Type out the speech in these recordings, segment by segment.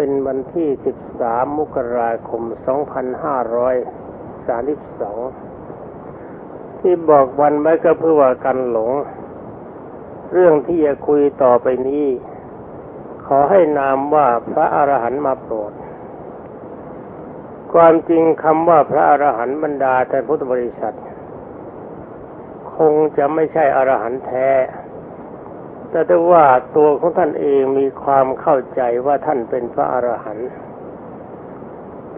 เป็นวันที่ 13 มกราคม 2532 ที่บอกวันไว้ก็เพื่อว่ากันหลง เรื่องที่จะคุยต่อไปนี้ ขอให้นามว่าพระอรหันต์มาโปรด ความจริงคำว่าพระอรหันต์บรรดาแต่พุทธบริษัท คงจะไม่ใช่อรหันต์แท้ แต่ได้ว่าตัวของท่านเองมีความเข้าใจว่าท่านเป็นพระอรหันต์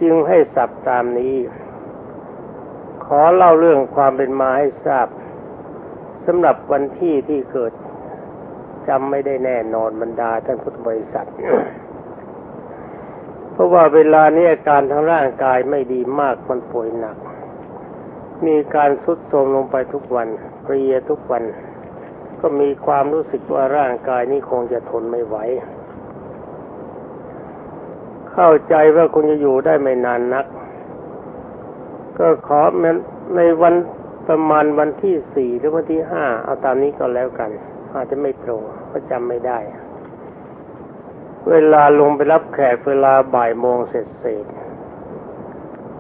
จึงให้สับตามนี้ ขอเล่าเรื่องความเป็นมาให้ทราบสำหรับวันที่ที่เกิดจำไม่ได้แน่นอนบรรดาท่านพุทธบริษัท เพราะว่าเวลานี้อาการทางร่างกายไม่ดีมากมันป่วยหนัก มีการสุดโทรมลงไปทุกวันเพลียทุกวัน ก็มีความรู้สึกว่าร่างกายนี้คงจะทนไม่ไหว เข้าใจว่าคงจะอยู่ได้ไม่นานนัก ก็ขอในวันประมาณวันที่สี่หรือวันที่ห้าเอาตามนี้ก็แล้วกัน อาจจะไม่ตรงเพราะจำไม่ได้ เวลาลงไปรับแขกเวลาบ่ายโมงเสร็จเสร็จ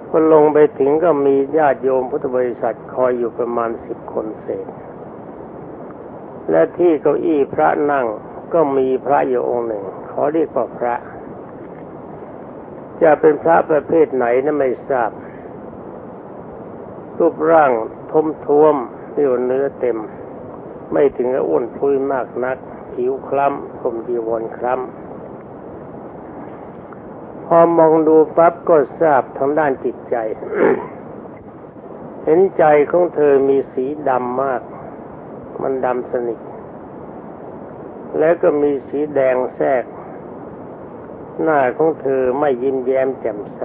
พอลงไปถึงก็มีญาติโยมพุทธบริษัทคอยอยู่ประมาณสิบคนเศษ และที่เก้าอี้พระนั่งก็มีพระอยู่องค์หนึ่ง ขอเรียกว่าพระ จะเป็นพระประเภทไหนนั้นไม่ทราบ รูปร่างทมท้วมเรียวเนื้อเต็ม ไม่ถึงกับอ้วนพุยมากนัก ผิวคล้ำผมจีวรคล้ำ พอมองดูปั๊บก็ทราบทางด้านจิตใจ เห็นใจของเธอมีสีดำมาก มันดำสนิท แล้วก็มีสีแดงแทรก หน้าของเธอไม่ยิ้มแย้มแจ่มใส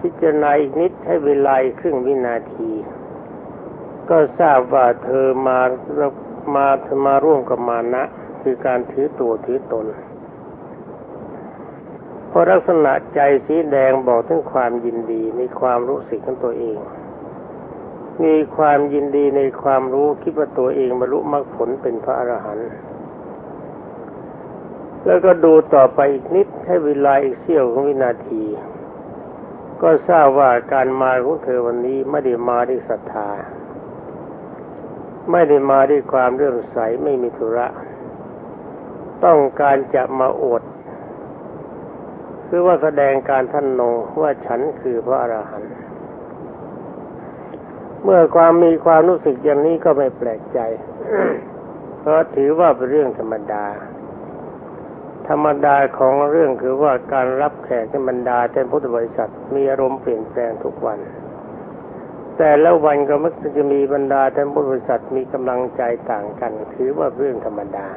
พิจารณาอีกนิดให้เวลาครึ่งวินาที ก็ทราบว่าเธอมามาเธอมาร่วมกับมานะ คือการถือตัวถือตนเพราะลักษณะใจสีแดงบอกถึงความยินดีในความรู้สึกของตัวเอง มีความยินดีในความรู้คิดว่าตัวเองบรรลุมรรคผลเป็นพระอรหันต์แล้วก็ดูต่อไปอีกนิดให้เวลาอีกเสี้ยวของวินาที ก็ทราบว่าการมาของเธอวันนี้ไม่ได้มาด้วยศรัทธา ไม่ได้มาด้วยความเรื่องใสไม่มีธุระ ต้องการจะมาอวดคือว่าแสดงการท่านนงว่าฉันคือพระอรหันต์ เมื่อความมีความรู้สึกอย่างนี้ก็ไม่แปลกใจ เพราะถือว่าเป็นเรื่องธรรมดา ธรรมดาของเรื่องคือว่าการรับแขกในบรรดาแต่พุทธบริษัทมีอารมณ์เปลี่ยนแปลงทุกวัน แต่แล้ววันก็มักจะมีบรรดาแต่พุทธบริษัทมีกำลังใจต่างกัน ถือว่าเรื่องธรรมดา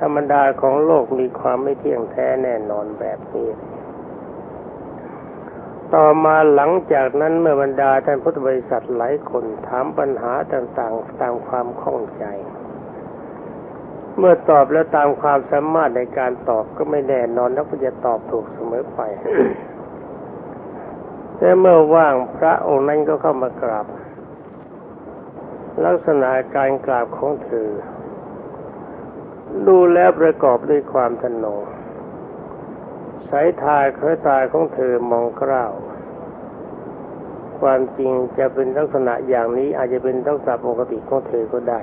ธรรมดาของโลกมีความไม่เที่ยงแท้แน่นอนแบบนี้ ต่อมาหลังจากนั้นเมื่อบรรดาท่านพุทธบริษัทหลายคนถามปัญหาต่างๆ ตามความข้องใจ เมื่อตอบแล้วตามความสามารถในการตอบก็ไม่แน่นอนแล้วก็จะตอบถูกเสมอไปแต่เมื่อว่างพระองค์นั้นก็เข้ามากราบ ลักษณะการกราบของเธอดูแล้วประกอบด้วยความทนง สายตาเคยตาของเธอมองกล้าวความจริงจะเป็นลักษณะอย่างนี้อาจจะเป็นลักษณะปกติของเธอก็ได้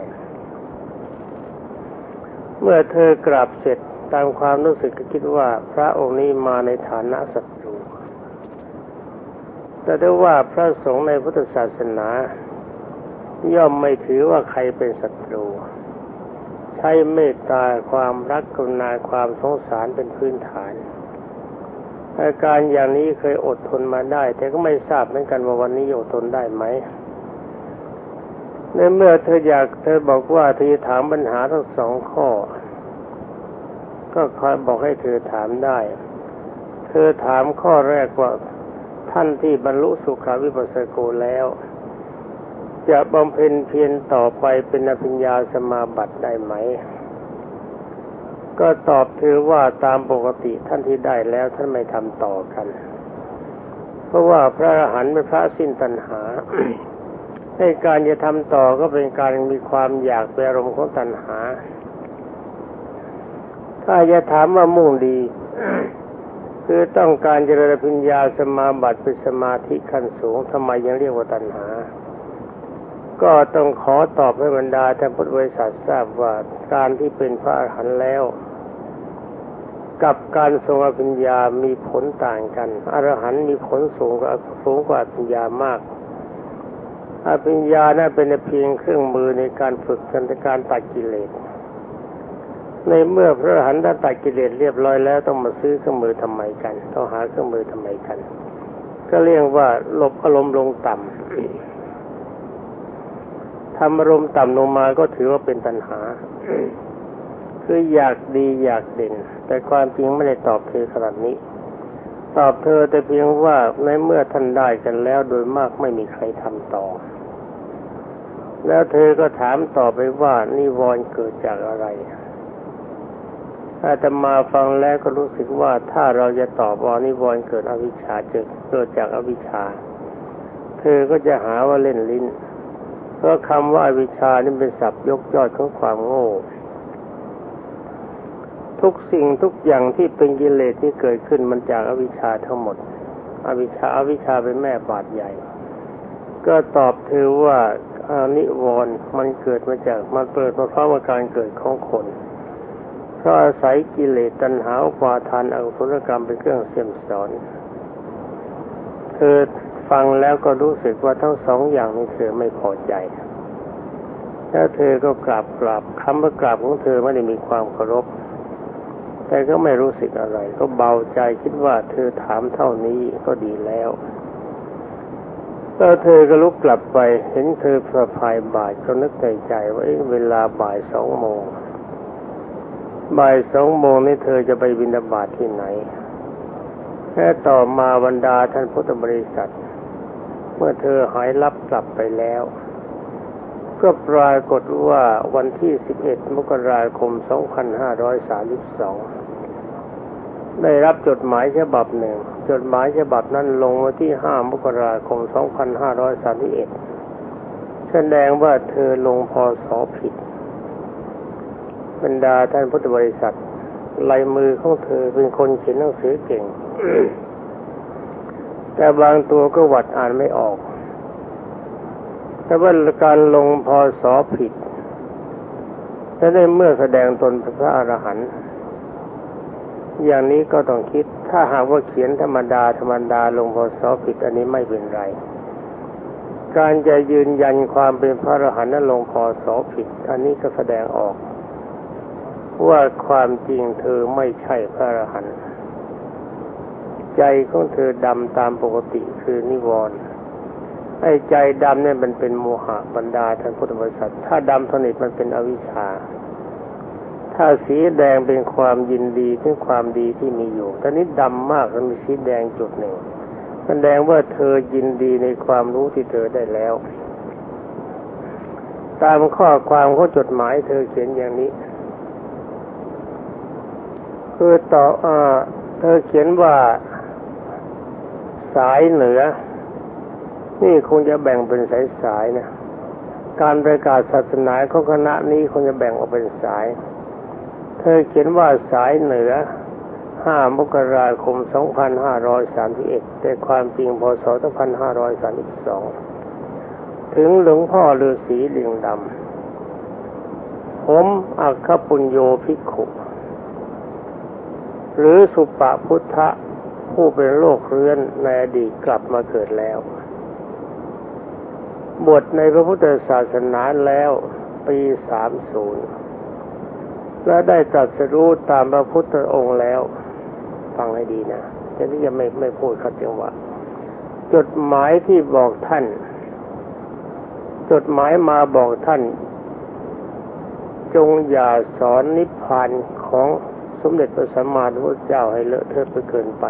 เมื่อเธอกราบเสร็จตามความรู้สึกก็คิดว่าพระองค์นี้มาในฐานะศัตรู แต่ได้ว่าพระสงฆ์ในพุทธศาสนา ย่อมไม่ถือว่าใครเป็นศัตรู ใช้เมตตาความรักกรุณาความสงสารเป็นพื้นฐาน อาการอย่างนี้เคยอดทนมาได้ แต่ก็ไม่ทราบเหมือนกันว่าวันนี้อดทนได้ไหมในเมื่อเธออยากเธอบอกว่าเธอถามปัญหาทั้งสองข้อ ก็คอยบอกให้เธอถามได้ เธอถามข้อแรกว่าท่านที่บรรลุสุขาวิปัสสโกแล้ว จะบำเพ็ญเพียรต่อไปเป็นอภิญญาสมาบัติได้ไหม ก็ตอบเธอว่าตามปกติท่านที่ได้แล้วท่านไม่ทำต่อกัน เพราะว่าพระอรหันต์เป็นพระสิ้นตัณหาให้การจะทำต่อก็เป็นการมีความอยากเป็นอารมณ์ของตัณหา ถ้าจะถามว่ามุ่งดี คือต้องการเจริญปัญญาสมาบัติเป็นสมาธิขั้นสูงทำไมยังเรียกว่าตัณหา ก็ต้องขอตอบให้บรรดาท่านพุทธบริษัททราบว่าการที่เป็นพระอรหันต์แล้ว กับการทรงอภิญญามีผลต่างกัน อรหันต์มีผลสูงกว่าสูงกว่าอภิญญามาก อภิญญานั้นเป็นเพียงเครื่องมือในการฝึกกันในการตัดกิเลส ในเมื่อพระอรหันต์ได้ตัดกิเลสเรียบร้อยแล้วต้องมาซื้อเครื่องมือทำไมกัน ต้องหาเครื่องมือทำไมกัน ก็เรียกว่าหลบอารมณ์ลงต่ำทำอารมณ์ต่ำลงมาก็ถือว่าเป็นตัณหา คืออยากดีอยากเด่น แต่ความจริงไม่ได้ตอบเธอขนาดนี้ ตอบเธอแต่เพียงว่าในเมื่อท่านได้กันแล้วโดยมากไม่มีใครทำต่อ แล้วเธอก็ถามต่อไปว่านิวรณ์เกิดจากอะไรอาตมาฟังแล้วก็รู้สึกว่าถ้าเราจะตอบว่านิวรณ์เกิดอวิชชาเกิดเกิดจากอวิชชา เธอก็จะหาว่าเล่นลิ้น เพราะคำว่าอวิชชานี่เป็นศัพท์ยกยอดของความโง่ ทุกสิ่งทุกอย่างที่เป็นกิเลสที่เกิดขึ้นมันจากอวิชชาทั้งหมด อวิชชาอวิชชาเป็นแม่บาดใหญ่ ก็ตอบเธอว่าอานิวรณ์มันเกิดมาจากมันเปิดมาเพราะว่าการเกิดของคนเพราะอาศัยกิเลสตัณหาอุปาทานอกุศลกรรมเป็นเครื่องเสี่ยมสอนเธอฟังแล้วก็รู้สึกว่าทั้งสองอย่างนี้เธอไม่พอใจแล้วเธอก็กราบกราบคำว่ากราบของเธอไม่ได้มีความเคารพ แต่ก็ไม่รู้สึกอะไร ก็เบาใจคิดว่าเธอถามเท่านี้ก็ดีแล้วแล้วเธอก็ลุกกลับไปเห็นเธอสะพายบาทก็นึกในใจว่าเวลาบ่ายสองโมงบ่ายสองโมงนี้เธอจะไปบินบาตที่ไหนแค่ต่อมาบรรดาท่านพุทธบริษัท เมื่อเธอหายลับกลับไปแล้วก็ปรากฏว่าวันที่ 11 มกราคม 2532 ได้รับจดหมายฉบับหนึ่ง จดหมายฉบับนั้นลงวันที่ 5 มกราคม 2531 แสดงว่าเธอลงพอสอผิด บรรดาท่านพุทธบริษัท ลายมือของเธอเป็นคนเขียนหนังสือเก่ง แต่บางตัวก็วัดอ่านไม่ออก แต่ว่าการลงพอสอผิดและได้เมื่อแสดงตนพระอรหันต์ อย่างนี้ก็ต้องคิด ถ้าหากว่าเขียนธรรมดาธรรมดาลงพอสอผิดอันนี้ไม่เป็นไร การจะยืนยันความเป็นพระอรหันต์นั้นลงพอสอผิด อันนี้ก็แสดงออก ว่าความจริงเธอไม่ใช่พระอรหันต์ใจของเธอดำตามปกติคือนิวรณ์ไอ้ใจดำเนี่ยมันเป็นโมหะบรรดาท่านพุทธบริษัท ถ้าดำสนิทมันเป็นอวิชชา ถ้าสีแดงเป็นความยินดีถึงความดีที่มีอยู่ตอนนี้ดำมากมันมีสีแดงจุดหนึ่งแสดงว่าเธอยินดีในความรู้ที่เธอได้แล้ว ตามข้อความของจดหมายเธอเขียนอย่างนี้ คือต่ออเธอเขียนว่า สายเหนือ นี่คงจะแบ่งเป็นสายๆนะ การประกาศศาสนาของคณะนี้คงจะแบ่งออกเป็นสาย เธอเขียนว่าสายเหนือห้ามกราคม 2531 แต่ความจริงพศ 2532 ถึงหลวงพ่อฤาษีเลิงดำ ผมอัคคปุญโยภิกขุ หรือสุปะพุทธะผู้เป็นโลกเรื้อนในอดีตกลับมาเกิดแล้วบทในพระพุทธศาสนาแล้วปีสามศูนย์ และได้ตรัสรู้ตามพระพุทธองค์แล้ว ฟังให้ดีนะจะที่จะไม่ไม่พูดคัดจังหวะจดหมายที่บอกท่าน จดหมายมาบอกท่าน จงอย่าสอนนิพพานของสมเด็จพระสัมมาสัมพุทธเจ้าให้เลอะเทอะไปเกินไป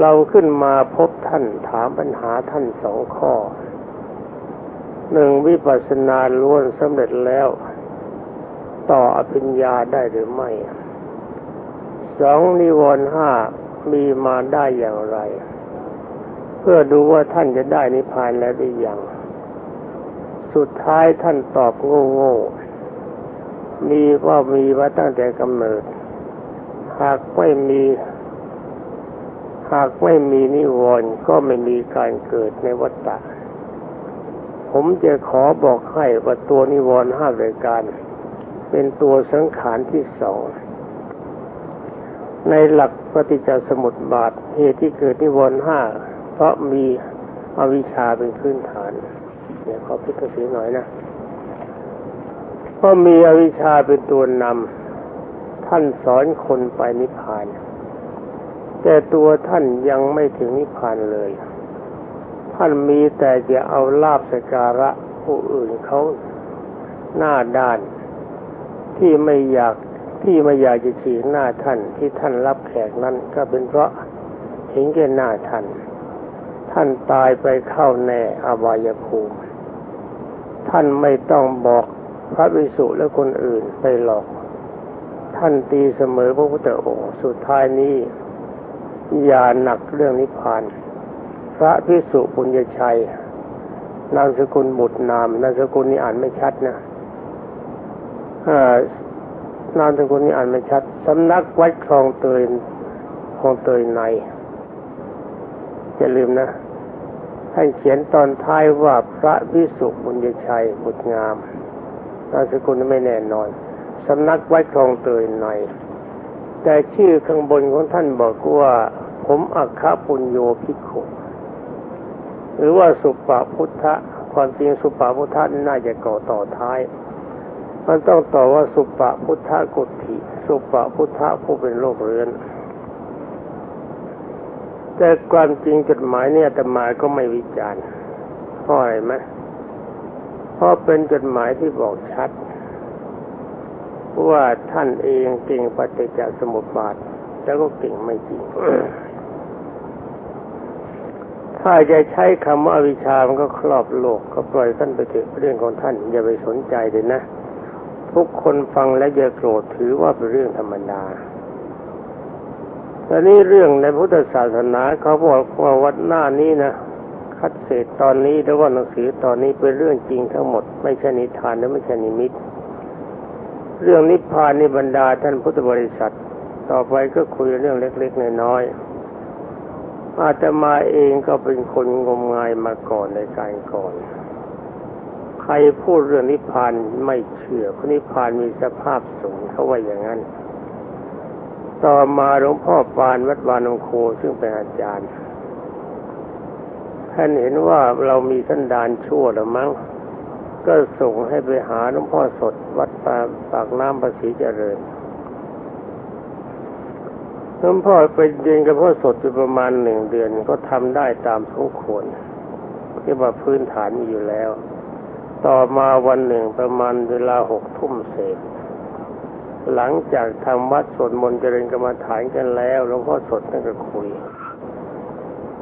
เราขึ้นมาพบท่านถามปัญหาท่านสองข้อหนึ่งวิปัสสนาล้วนสำเร็จแล้ว ต่ออภิญญาได้หรือไม่สองนิวรณ์ห้ามีมาได้อย่างไร เพื่อดูว่าท่านจะได้นิพพานแล้วหรือยัง สุดท้ายท่านตอบโง่ๆมีว่ามีมาตั้งแต่กำเนิด หากไม่มี หากไม่มีนิวรณ์ก็ไม่มีการเกิดในวัฏฏะผมจะขอบอกให้ว่าตัวนิวรณ์ห้ารายการ เป็นตัวสังขารที่สองในหลักปฏิจจสมุติบาทเหตุที่เกิดนิวรณ์ห้าเพราะมีอวิชชาเป็นพื้นฐานเดี๋ยวขอพิจารณาหน่อยนะเพราะมีอวิชชาเป็นตัวนำท่านสอนคนไปนิพพาน แต่ตัวท่านยังไม่ถึงนิพพานเลย ท่านมีแต่จะเอาลาบสการะผู้อื่นเขาหน้าด้าน ที่ไม่อยากที่ไม่อยากจะฉีกหน้าท่านที่ท่านรับแขกนั้น ก็เป็นเพราะเห็นแก่หน้าท่าน ท่านตายไปเข้าแน่อบายภูมิ ท่านไม่ต้องบอกพระวิสุและคนอื่นไปหลอก ท่านตีเสมอพระพุทธองค์สุดท้ายนี้ อย่าหนักเรื่องนิพพาน พระพิสุปุญญชัย นามสกุลบุตรนามนามสกุลนี้อ่านไม่ชัดนะ นามสกุลนี้อ่านไม่ชัดสำนักวัดคลองเตยคลองเตยในอย่าลืมนะท่านเขียนตอนท้ายว่าพระวิสุบุญชัยบุตรงามนามสกุลไม่แน่นอนสำนักวัดคลองเตยในแต่ชื่อข้างบนของท่านบอกว่า ผมอัคคปุญโยภิกขุหรือว่าสุปาพุทธะความจริงสุปาพุทธะน่าจะก่อต่อท้าย มันต้องต่อว่าสุปาพุทธกุฏิสุปาพุทธผู้เป็นโรคเรื้อน แต่ความจริงจดหมายเนี่ยแต่หมายก็ไม่วิจารณ์เพราะอะไรไหมเพราะเป็นจดหมายที่บอกชัด ว่าท่านเองเก่งปฏิจจสมุปบาท แล้วก็เก่งไม่จริงถ้าจะใช้คำว่าวิชามันก็ครอบโลก ก็ปล่อยท่านไปเถอะเรื่องของท่าน อย่าไปสนใจเลยนะ ทุกคนฟังแล้วอย่าโกรธถือว่าเป็นเรื่องธรรมดาแต่นี้เรื่องในพุทธศาสนาเขาบอกว่าวัดหน้านี้นะคัดเศษตอนนี้หรือว่าหนังสือตอนนี้เป็นเรื่องจริงทั้งหมด ไม่ใช่นิทานและไม่ใช่นิมิต เรื่องนิพพานนิบรรดาท่านพุทธบริษัท ต่อไปก็คุยเรื่องเล็กๆน้อยๆอาตมาเองก็เป็นคนงมงายมาก่อนในการก่อน รพูดเรื่องนิพพานไม่เชื่อเพระนิพพานมีสภาพสูงเขาว่าอย่างนั้น ต่อมาหลวงพ่อปานวัดวานงโคซึ่งเป็นอาจารย์ ท่านเห็นว่าเรามีสันดานชั่วหรือมั้ง ก็ส่งให้ไปหาหลวงพ่อสดวัดปาปากน้ำภาษีเจริญหลวงพ่อไปเรียนกับพ่อสดอยู่ประมาณหนึ่งเดือนก็ทำได้ตามสมควรที่ว่าพื้นฐานมีอยู่แล้ว ต่อมาวันหนึ่งประมาณเวลาหกทุ่มเศษ หลังจากทำวัดสวดมนต์เจริญกรรมฐานกันแล้วหลวงพ่อสดนั่นก็คุย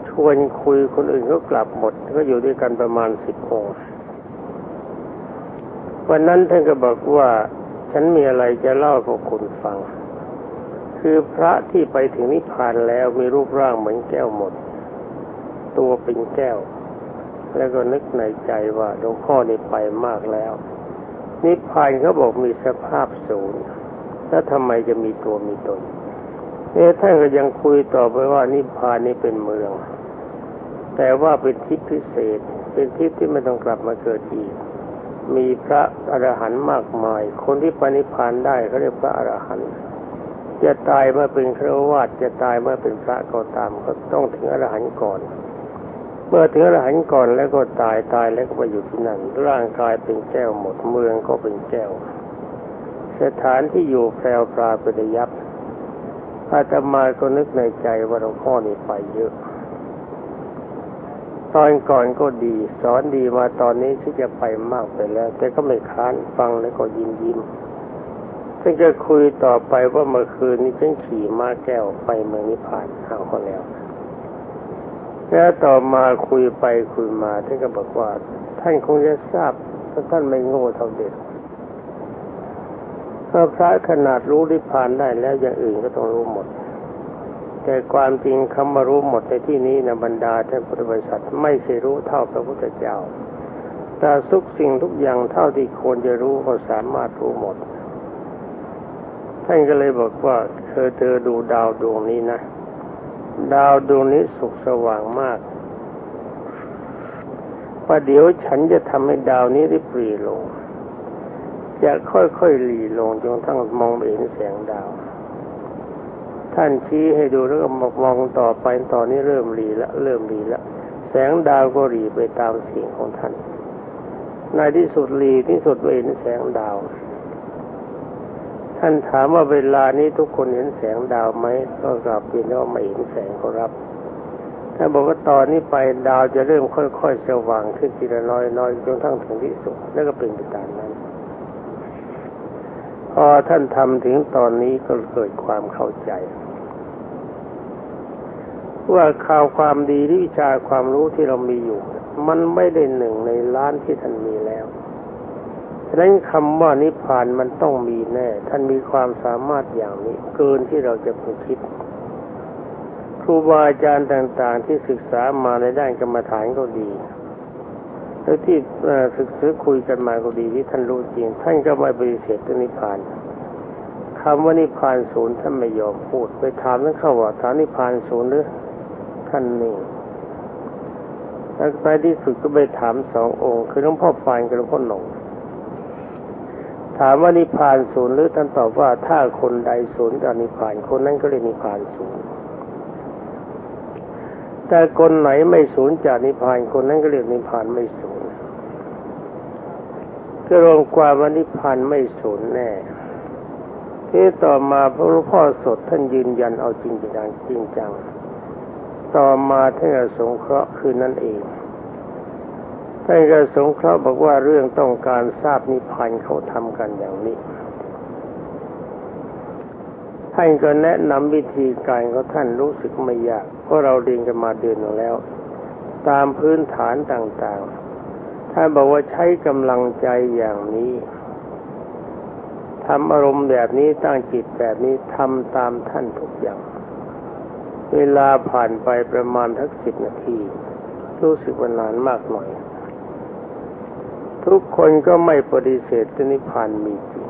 ชวนคุยคนอื่นก็กลับหมด ก็อยู่ด้วยกันประมาณสิบองค์วันนั้นท่านก็บอกว่าฉันมีอะไรจะเล่าให้คุณฟัง คือพระที่ไปถึงนิพพานแล้วมีรูปร่างเหมือนแก้วหมด ตัวเป็นแก้ว แล้วก็นึกในใจว่าหลวงพ่อนี่ไปมากแล้ว นิพพานเขาบอกมีสภาพศูนย์แล้วทำไมจะมีตัวมีตนเอ๊ะท่านก็ยังคุยต่อไปว่านิพพานนี่เป็นเมือง แต่ว่าเป็นทิพย์พิเศษ เป็นทิพย์ที่ไม่ต้องกลับมาเกิดอีก มีพระอรหันต์มากมาย คนที่ปณิพานได้เขาเรียกพระอรหันต์จะตายเมื่อเป็นครวาสจะตายเมื่อเป็นพระก็ตามก็ต้องถึงอรหันต์ก่อน เมื่อถึงอรหันต์ก่อนแล้วก็ตายตายแล้วก็ไปอยู่ที่นั่น ร่างกายเป็นแก้วหมดเมืองก็เป็นแก้ว สถานที่อยู่แพรวปลาเป็นยับอาตมาก็นึกในใจว่าหลวงพ่อนี่ไปเยอะ ตอนก่อนก็ดี สอนดีมาตอนนี้ที่จะไปมากไปแล้ว แต่ก็ไม่ค้านฟังแล้วก็ยิ้มยิ้มฉันจะคุยต่อไปว่าเมื่อคืนนี้ฉันขี่ม้าแก้วไปเมืองนิพพานเอาคนแล้ว แล้วต่อมาคุยไปคุยมาท่านก็บอกว่า ท่านคงจะทราบถ้าท่านไม่โง่เท่าเด็กถ้าพระขนาดรู้นิพานได้แล้วอย่างอื่นก็ต้องรู้หมด แต่ความจริงคำว่ารู้หมดในที่นี้นะบรรดาท่านพุทธบริษัทไม่ใช่รู้เท่าพระพุทธเจ้าแต่ทุกสิ่งทุกอย่างเท่าที่ควรจะรู้ก็สามารถรู้หมดท่านก็เลยบอกว่าเธอเธอดูดาวดวงนี้นะ ดาวดวงนี้สุกสว่างมากว่าเดี๋ยวฉันจะทำให้ดาวนี้ได้ปรีลง จะค่อยๆหลีลงจนทั้งมองเห็นแสงดาว ท่านชี้ให้ดูแล้วก็มองต่อไปตอนนี้เริ่มหลีละ เริ่มหลีละ แสงดาวก็หลีไปตามเสียงของท่าน ในที่สุดหลีที่สุดเห็นแสงดาว ท่านถามว่าเวลานี้ทุกคนเห็นแสงดาวไหมก็กลับเรียนว่าไม่เห็นแสงเขารับท่านบอกว่าตอนนี้ไปดาวจะเริ่มค่อยๆสว่างขึ้นทีละน้อยๆจนทั้งถึงที่สุดแล้วก็เป็นไปตามนั้น พอท่านทำถึงตอนนี้ก็เกิดความเข้าใจ ว่าข่าวความดีที่วิชาความรู้ที่เรามีอยู่ มันไม่ได้หนึ่งในล้านที่ท่านมีแล้ว ฉะนั้นคำว่านิพพานมันต้องมีแน่ ท่านมีความสามารถอย่างนี้เกินที่เราจะพึงคิด ครูบาอาจารย์ต่างๆ ที่ศึกษามาในด้านกรรมฐานก็ดีแล้วที่ศึกษาคุยกันมาก็ดีที่ท่านรู้จริง ท่านก็ไม่ปฏิเสธนิพพานคำว่านิพพานศูนย์ท่านไม่ยอมพูด ไปถามท่านเข้าว่าถามนิพพานศูนย์หรือท่านนี่แล้วในที่สุดก็ไปถามสององค์ คือหลวงพ่อฟานกับหลวงพ่อหนง ถามว่านิพพานศูนย์หรือท่านตอบว่าถ้าคนใดศูนย์จากนิพพานคนนั้นก็เรียกนิพพานศูนย์แต่คนไหนไม่สูญจากนิพพานคนนั้นก็เรียกนิพพานไม่สูญก็รวมความว่านิพพานไม่สูญแน่ที่ต่อมาพระพ่อสดท่านยืนยันเอาจริงจังจริงจัง ต่อมาท่านก็สงเคราะห์คืนนั่นเอง ท่านก็สงเคราะห์บอกว่าเรื่องต้องการทราบนิพพานเขาทำกันอย่างนี้ท่านก็แนะนำวิธีการของท่านรู้สึกไม่ยากเพราะเราเรียนกันมาเดือนแล้ว ตามพื้นฐานต่างๆ ท่านบอกว่าใช้กำลังใจอย่างนี้ทำอารมณ์แบบนี้ตั้งจิตแบบนี้ทำตามท่านทุกอย่าง เวลาผ่านไปประมาณทักสิบนาที รู้สึกว่านานมากหน่อย ทุกคนก็ไม่ปฏิเสธนิพพานมีจริง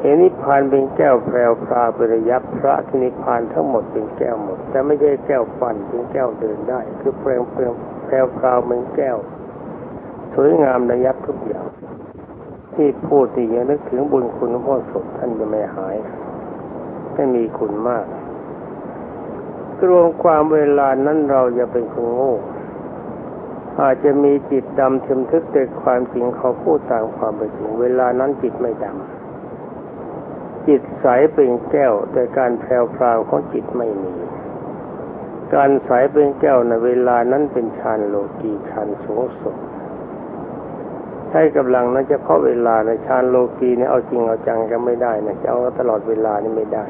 เห็นนิพพานเป็นแก้วแพรวพราประยับพระที่นิพพานทั้งหมดเป็นแก้วหมด แต่ไม่ใช่แก้วปั่นเป็นแก้วเดินได้ คือแพรวแพรวแพรวพราวเป็นแก้ว สวยงามระยับทุกอย่าง ที่พูดที่ยังนึกถึงบุญคุณพ่อสดท่านจะไม่หายไม่มีคุณมากกรวมความเวลานั้นเราจะเป็นคนโง่ อาจจะมีจิตดำทึมทึกแต่ความจริงเขาพูดตามความเป็นจริงเวลานั้นจิตไม่ดำจิตใสเป็นแก้ว แต่การแผ่วพราวของจิตไม่มี การใสเป็นแก้วในเวลานั้นเป็นฌานโลกีฌานสูงสุดใช้กำลังนั้นเฉพาะเวลาในฌานโลกีนี่เอาจริงเอาจังก็ไม่ได้นะจะเอาตลอดเวลานี่ไม่ได้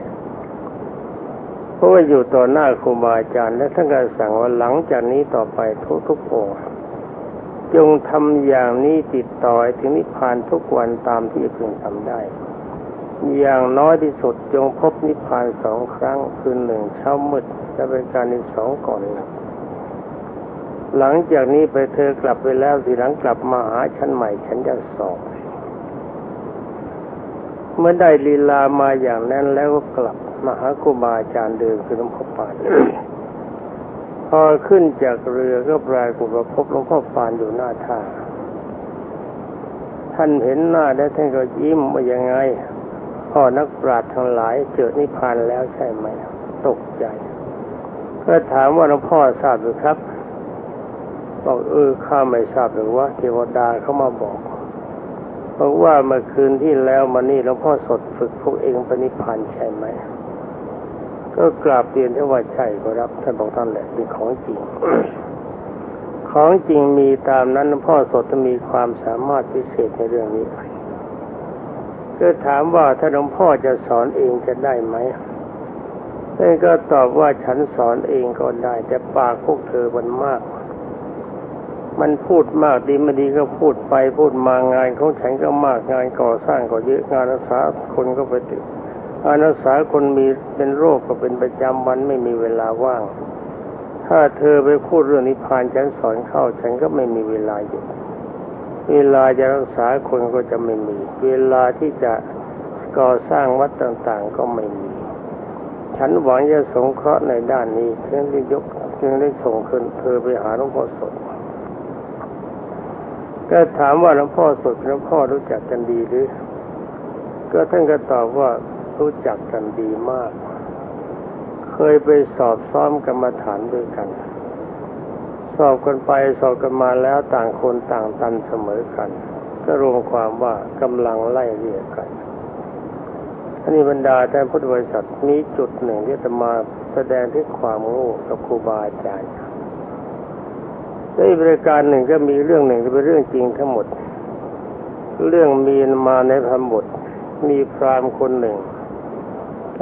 เพราะว่าอยู่ต่อหน้าครูบาอาจารย์และท่านก็สั่งว่าหลังจากนี้ต่อไปทุกทุกอง จงทำอย่างนี้ติดต่อถึงนิพพานทุกวันตามที่พึงทำได้ อย่างน้อยที่สุดจงพบนิพพานสองครั้งคืนหนึ่งเช้ามืดและเป็นการที่สองก่อนหลับหลังจากนี้ไปเธอกลับไปแล้วทีหลังกลับมาหาฉันใหม่ฉันจะสอบเมื่อได้ลีลามาอย่างนั้นแล้วก็กลับมาหาครูบาอาจารย์เดิมคือหลวงพ่อปาน พอขึ้นจากเรือก็ปลายกุบพบหลวงพ่อปานอยู่หน้าท่า ท่านเห็นหน้าแล้วท่านก็ยิ้มว่ายังไงพ่อนักปราชญ์ทั้งหลายเจอนิพพานแล้วใช่ไหม ตกใจ ก็ถามว่าหลวงพ่อทราบหรือครับบอกเออข้าไม่ทราบหรือว่าเทวดาเขามาบอกบอกว่าเมื่อคืนที่แล้วมานี่หลวงพ่อสดฝึกพวกเองปณิพันใช่ไหม ก็กราบเรียนที่ว่าใช่ก็รับท่านบอกท่านแหละเป็นของจริง ของจริงมีตามนั้นหลวงพ่อสดจะมีความสามารถพิเศษในเรื่องนี้ก็ถามว่าถ้าหลวงพ่อจะสอนเองจะได้ไหมท่านก็ตอบว่าฉันสอนเองก็ได้ แต่ปากพวกเธอมันมาก มันพูดมากดีไม่ดีก็พูดไปพูดมางานของฉันก็มากงานก่อสร้างก็เยอะงานรักษาคนก็ไปติด งานรักษาคนมีเป็นโรคก็เป็นประจำวันไม่มีเวลาว่าง ถ้าเธอไปพูดเรื่องนิพพานฉันสอนเข้า ฉันก็ไม่มีเวลาอยู่ เวลาจะรักษาคนก็จะไม่มี เวลาที่จะก่อสร้างวัดต่างๆก็ไม่มี ฉันหวังจะสงเคราะห์ในด้านนี้จึงได้ยกจึงได้ส่งคืนเธอไปหาหลวงพ่อสดก็ถามว่าหลวงพ่อสดหลวงพ่อรู้จักกันดีหรือ ก็ท่านก็ตอบว่า รู้จักกันดีมาก เคยไปสอบซ้อมกรรมฐานด้วยกัน สอบกันไปสอบกันมาแล้วต่างคนต่างตันเสมอกัน ก็รวมความว่ากำลังไล่เรียกกันอันนี้บรรดาท่านพุทธบริษัทมีจุดหนึ่งที่จะมาแสดงที่ความโง่กับครูบาอาจารย์ในบริการหนึ่งก็มีเรื่องหนึ่งที่เป็นเรื่องจริงทั้งหมด เรื่องมีมาในพรมบทมีพรามคนหนึ่ง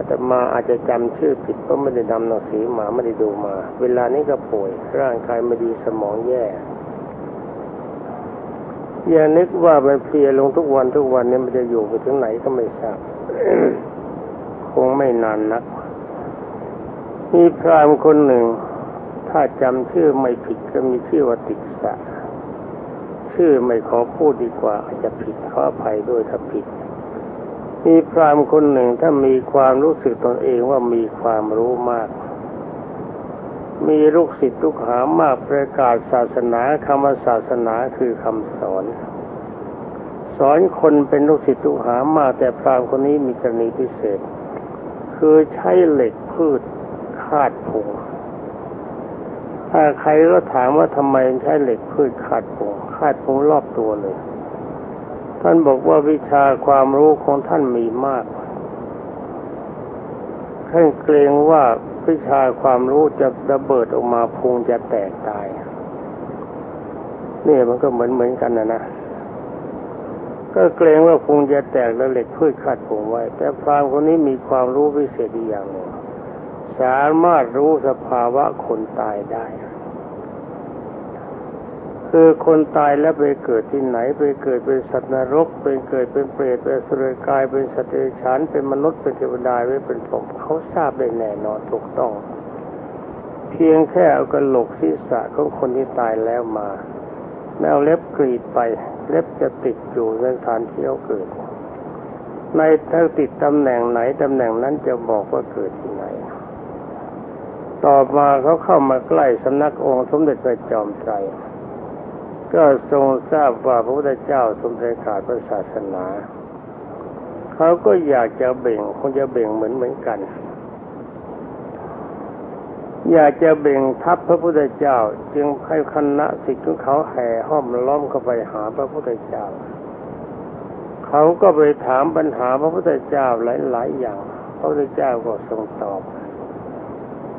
แต่มาอาจจะจำชื่อผิดเพราะไม่ได้นำหนังสือมาไม่ได้ดูมา เวลานี้ก็ป่วย ร่างกายไม่ดีสมองแย่อย่านึกว่ามันเพลียลงทุกวันทุกวันนี้มันจะอยู่ไปถึงไหนก็ไม่ทราบคงไม่นานนัก มีพรามคนหนึ่ง ถ้าจำชื่อไม่ผิดก็มีชื่อว่าติสะชื่อไม่ขอพูดดีกว่าอาจจะผิดขออภัยด้วยถ้าผิด มีพรามคนหนึ่งถ้ามีความรู้สึกตนเองว่ามีความรู้มาก มีลูกศิษย์ลูกหามากประกาศศาสนาคำศาสนาคือคำสอน สอนคนเป็นลูกศิษย์ลูกหามาก แต่พรามคนนี้มีกรณีพิเศษ คือใช้เหล็กพืชคาดผงถ้าใครก็ถามว่าทำไมใช้เหล็กพืชคาดผงคาดผงรอบตัวเลย ท่านบอกว่าวิชาความรู้ของท่านมีมาก ท่านเกรงว่าวิชาความรู้จะระเบิดออกมาพุงจะแตกตาย นี่มันก็เหมือนเหมือนกันนะนะ ก็เกรงว่าคงจะแตกแล้วเหล็กพืชคาดผมไว้ แต่พรามคนนี้มีความรู้พิเศษอีกอย่างหนึ่งสามารถรู้สภาวะคนตายได้ คือคนตายแล้วไปเกิดที่ไหน ไปเกิดเป็นสัตว์นรกเป็นเกิดเป็นเปรตเป็นสุรกายเป็นสัตว์เดรัจฉานเป็นมนุษย์เป็นเทวดาไว้เป็นผมเขาทราบได้แน่นอนถูกต้อง เพียงแค่เอากระโหลกศีรษะของคนที่ตายแล้วมาแล้วเอาเล็บกรีดไป เล็บจะติดอยู่ในฐานที่เขาเกิด ในถ้าติดตำแหน่งไหนตำแหน่งนั้นจะบอกว่าเกิดที่ไหน ต่อมาเขาเข้ามาใกล้สำนักองค์สมเด็จพระจอมไตร ก็ทรงทราบว่าพระพุทธเจ้าทรงประกาศพระศาสนาเขาก็อยากจะเบ่งคงจะเบ่งเหมือนเหมือนกัน อยากจะเบ่งทัพพระพุทธเจ้า จึงให้คณะสิทธิ์ของเขาแห่ห้อมล้อมเข้าไปหาพระพุทธเจ้า เขาก็ไปถามปัญหาพระพุทธเจ้าหลาย ๆ อย่าง พระพุทธเจ้าก็ทรงตอบ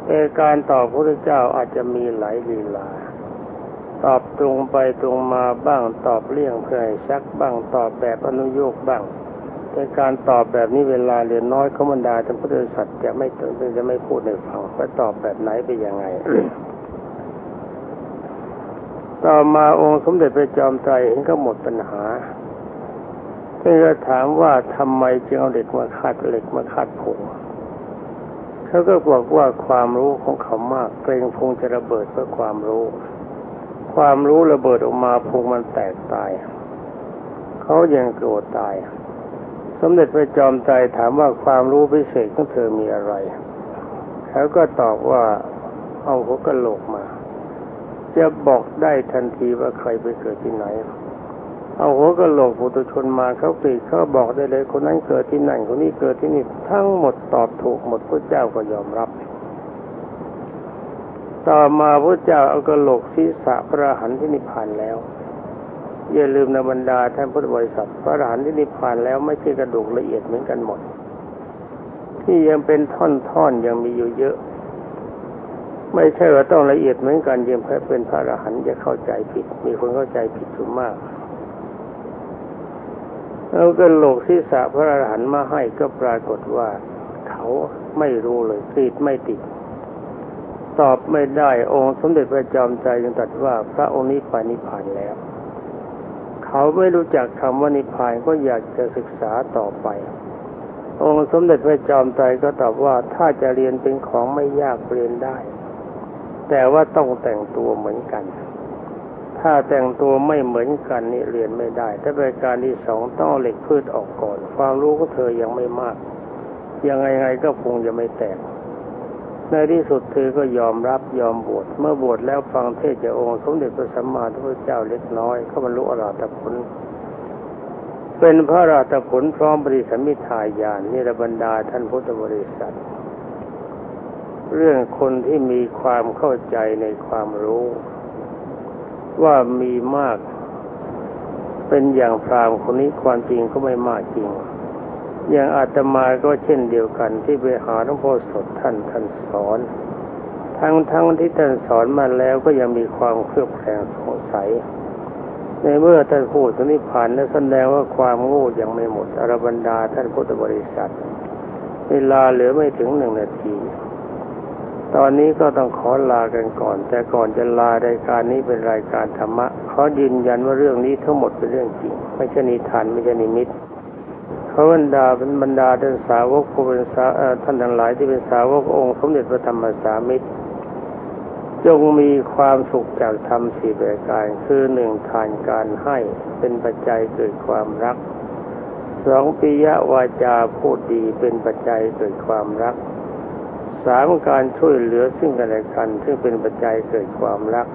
แต่การตอบพระพุทธเจ้าอาจจะมีหลายลีลา ตอบตรงไปตรงมาบ้างตอบเลี่ยงเพื่อให้ซักบ้างตอบแบบอนุโยคบ้างแต่การตอบแบบนี้เวลาเรียนน้อยเขาบรรดาท่านพุทธสัตว์จะไม่ตื่นจะไม่พูดในฟังว่าตอบแบบไหนไปยังไง ต่อมาองค์สมเด็จพระจอมไตรเห็นก็หมดปัญหาท่านก็ถามว่าทำไมจึงเอาเหล็กมาคาดเหล็กมาคาดผงเขาก็บอกว่าความรู้ของเขามากเกรงพงจะระเบิดเพราะความรู้ ความรู้ระเบิดออกมาพุงมันแตกตาย เขายังโกรธตาย สมเด็จพระจอมใจถามว่าความรู้พิเศษของเธอมีอะไรเขาก็ตอบว่าเอาหัวกะโหลกมา จะบอกได้ทันทีว่าใครไปเกิดที่ไหน เอาหัวกะโหลกปุถุชนมาเขาปีเขาบอกได้เลยคนนั้นเกิดที่นั่นคนนี้เกิดที่นี่ทั้งหมดตอบถูกหมดพระเจ้าก็ยอมรับ ต่อมาพระเจ้าเอากระโหลกศีรษะพระหันที่นิพพานแล้ว อย่าลืมนบรรดาท่านพุทธบริษัท พระหันที่นิพพานแล้วไม่ใช่กระดูกละเอียดเหมือนกันหมด ที่ยังเป็นท่อนๆยังมีอยู่เยอะ ไม่ใช่ว่าต้องละเอียดเหมือนกันยังเป็นพระอรหันต์จะเข้าใจผิด มีคนเข้าใจผิดสูงมากเอากระโหลกศีรษะพระอรหันต์มาให้ก็ปรากฏว่า เขาไม่รู้เลยติดไม่ติด ตอบไม่ได้องค์สมเด็จพระจอมใจยังตรัสว่า พระองค์นี้ไปนิพพานแล้ว เขาไม่รู้จักคำว่านิพพานก็อยากจะศึกษาต่อไป องค์สมเด็จพระจอมใจก็ตอบว่าถ้าจะเรียนเป็นของไม่ยากเรียนได้ แต่ว่าต้องแต่งตัวเหมือนกัน ถ้าแต่งตัวไม่เหมือนกันนี่เรียนไม่ได้ถ้าเป็นการที่สองต้องเหล็กพืชออกก่อน ความรู้ของเธอยังไม่มาก ยังไงไงก็คงจะไม่แตก ในที่สุดเธอก็ยอมรับยอมบวชเมื่อบวชแล้วฟังเทศจากองค์สมเด็จพระสัมมาสัมพุทธเจ้าเล็กน้อยก็บรรลุอรหัตผล เป็นพระอรหัตผลพร้อมปริสมิทายานนิรบรรดาท่านพุทธบริษัท เรื่องคนที่มีความเข้าใจในความรู้ ว่ามีมาก เป็นอย่างพรามคนนี้ความจริงก็ไม่มากจริง อย่างอาตมาก็เช่นเดียวกันที่ไปหาหลวงพ่อสดท่านท่านสอน ทั้งทั้งที่ท่านสอนมาแล้วก็ยังมีความเครือบแคลงสงสัย ในเมื่อท่านพูดตรงนี้ผ่านนั้นแสดงว่าความโง่ยังไม่หมดอรบรรดาท่านพุทธบริษัท เวลาเหลือไม่ถึงหนึ่งนาที ตอนนี้ก็ต้องขอลากันก่อน แต่ก่อนจะลารายการนี้เป็นรายการธรรมะขอยืนยันว่าเรื่องนี้ทั้งหมดเป็นเรื่องจริง ไม่ใช่นิทานไม่ใช่นิมิต เขาบรรดาเป็นบรรดาท่านสาวกผู้เป็นสาท่านทั้งหลายที่เป็นสาวกองค์สมเด็จพระธรรมสามิตรจงมีความสุขจากธรรมสี่ประการคือหนึ่งทานการให้เป็นปัจจัยเกิดความรักสองปิยวาจาพูดดีเป็นปัจจัยเกิดความรักสามการช่วยเหลือซึ่งกันและกันซึ่งเป็นปัจจัยเกิดความรัก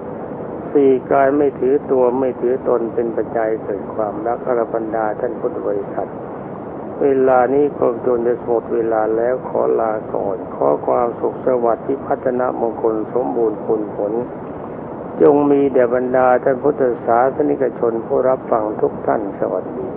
สี่การไม่ถือตัวไม่ถือตนเป็นปัจจัยเกิดความรักอรบรรดาท่านพุทธบริษัท เวลานี้คงจนจะหมดเวลาแล้วขอลาก่อน ขอความสุขสวัสดิ์ที่พัฒนามงคลสมบูรณ์ผลผล จงมีแด่บรรดาท่านพุทธศาสนิกชนผู้รับฟังทุกท่านสวัสดี